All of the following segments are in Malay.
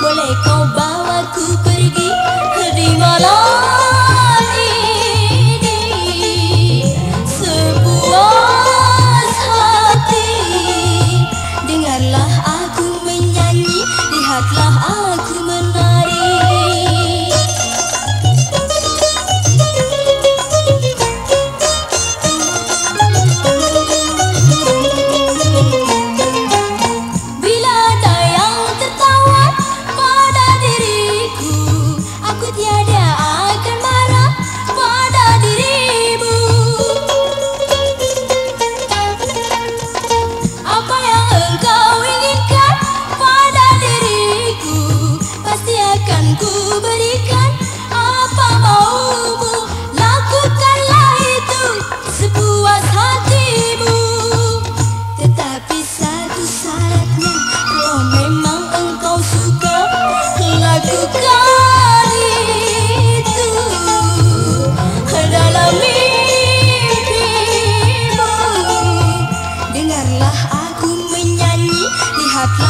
Boleh kau bawaku pergi happy.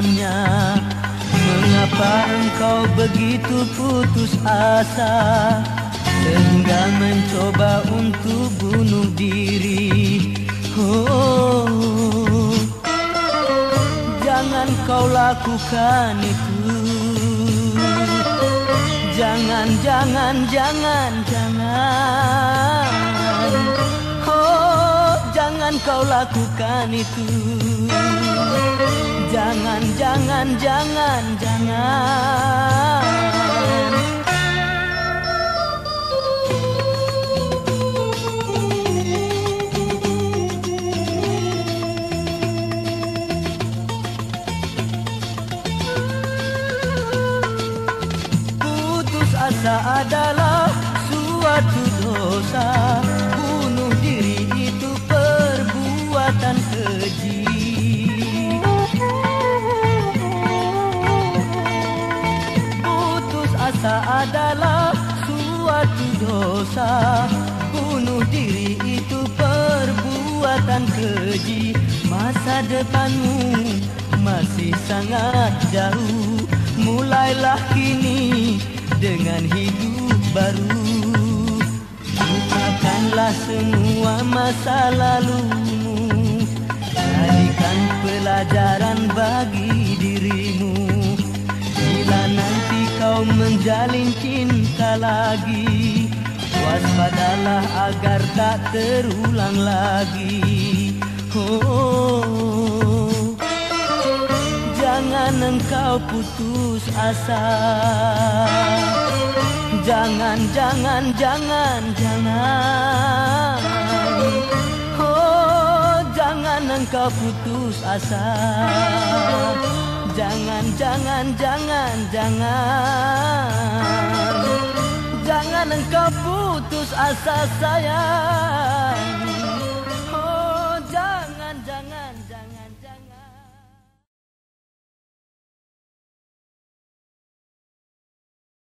ditinggalkannya Mengapa engkau begitu putus asa Sehingga mencoba untuk bunuh diri? Oh, jangan kau lakukan itu. Jangan, jangan, jangan, jangan. Oh, jangan kau lakukan itu Jangan, jangan, jangan, jangan. Putus asa adalah suatu dosa. Bunuh diri itu perbuatan keji dosa Bunuh diri itu perbuatan keji. Masa depanmu masih sangat jauh. Mulailah kini dengan hidup baru. Lupakanlah semua masa lalumu. Jadikan pelajaran bagi dirimu. Bila nanti kau menjalin cinta lagi Waspadalah agar tak terulang lagi. Oh, Jangan engkau putus asa. Jangan, jangan, jangan, jangan. Oh, jangan engkau putus asa. Jangan, jangan, jangan, jangan Jangan engkau putus asa sayang